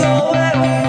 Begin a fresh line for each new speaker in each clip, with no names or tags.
go at me.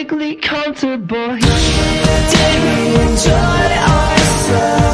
perfectly comfortable. Did we enjoy ourselves?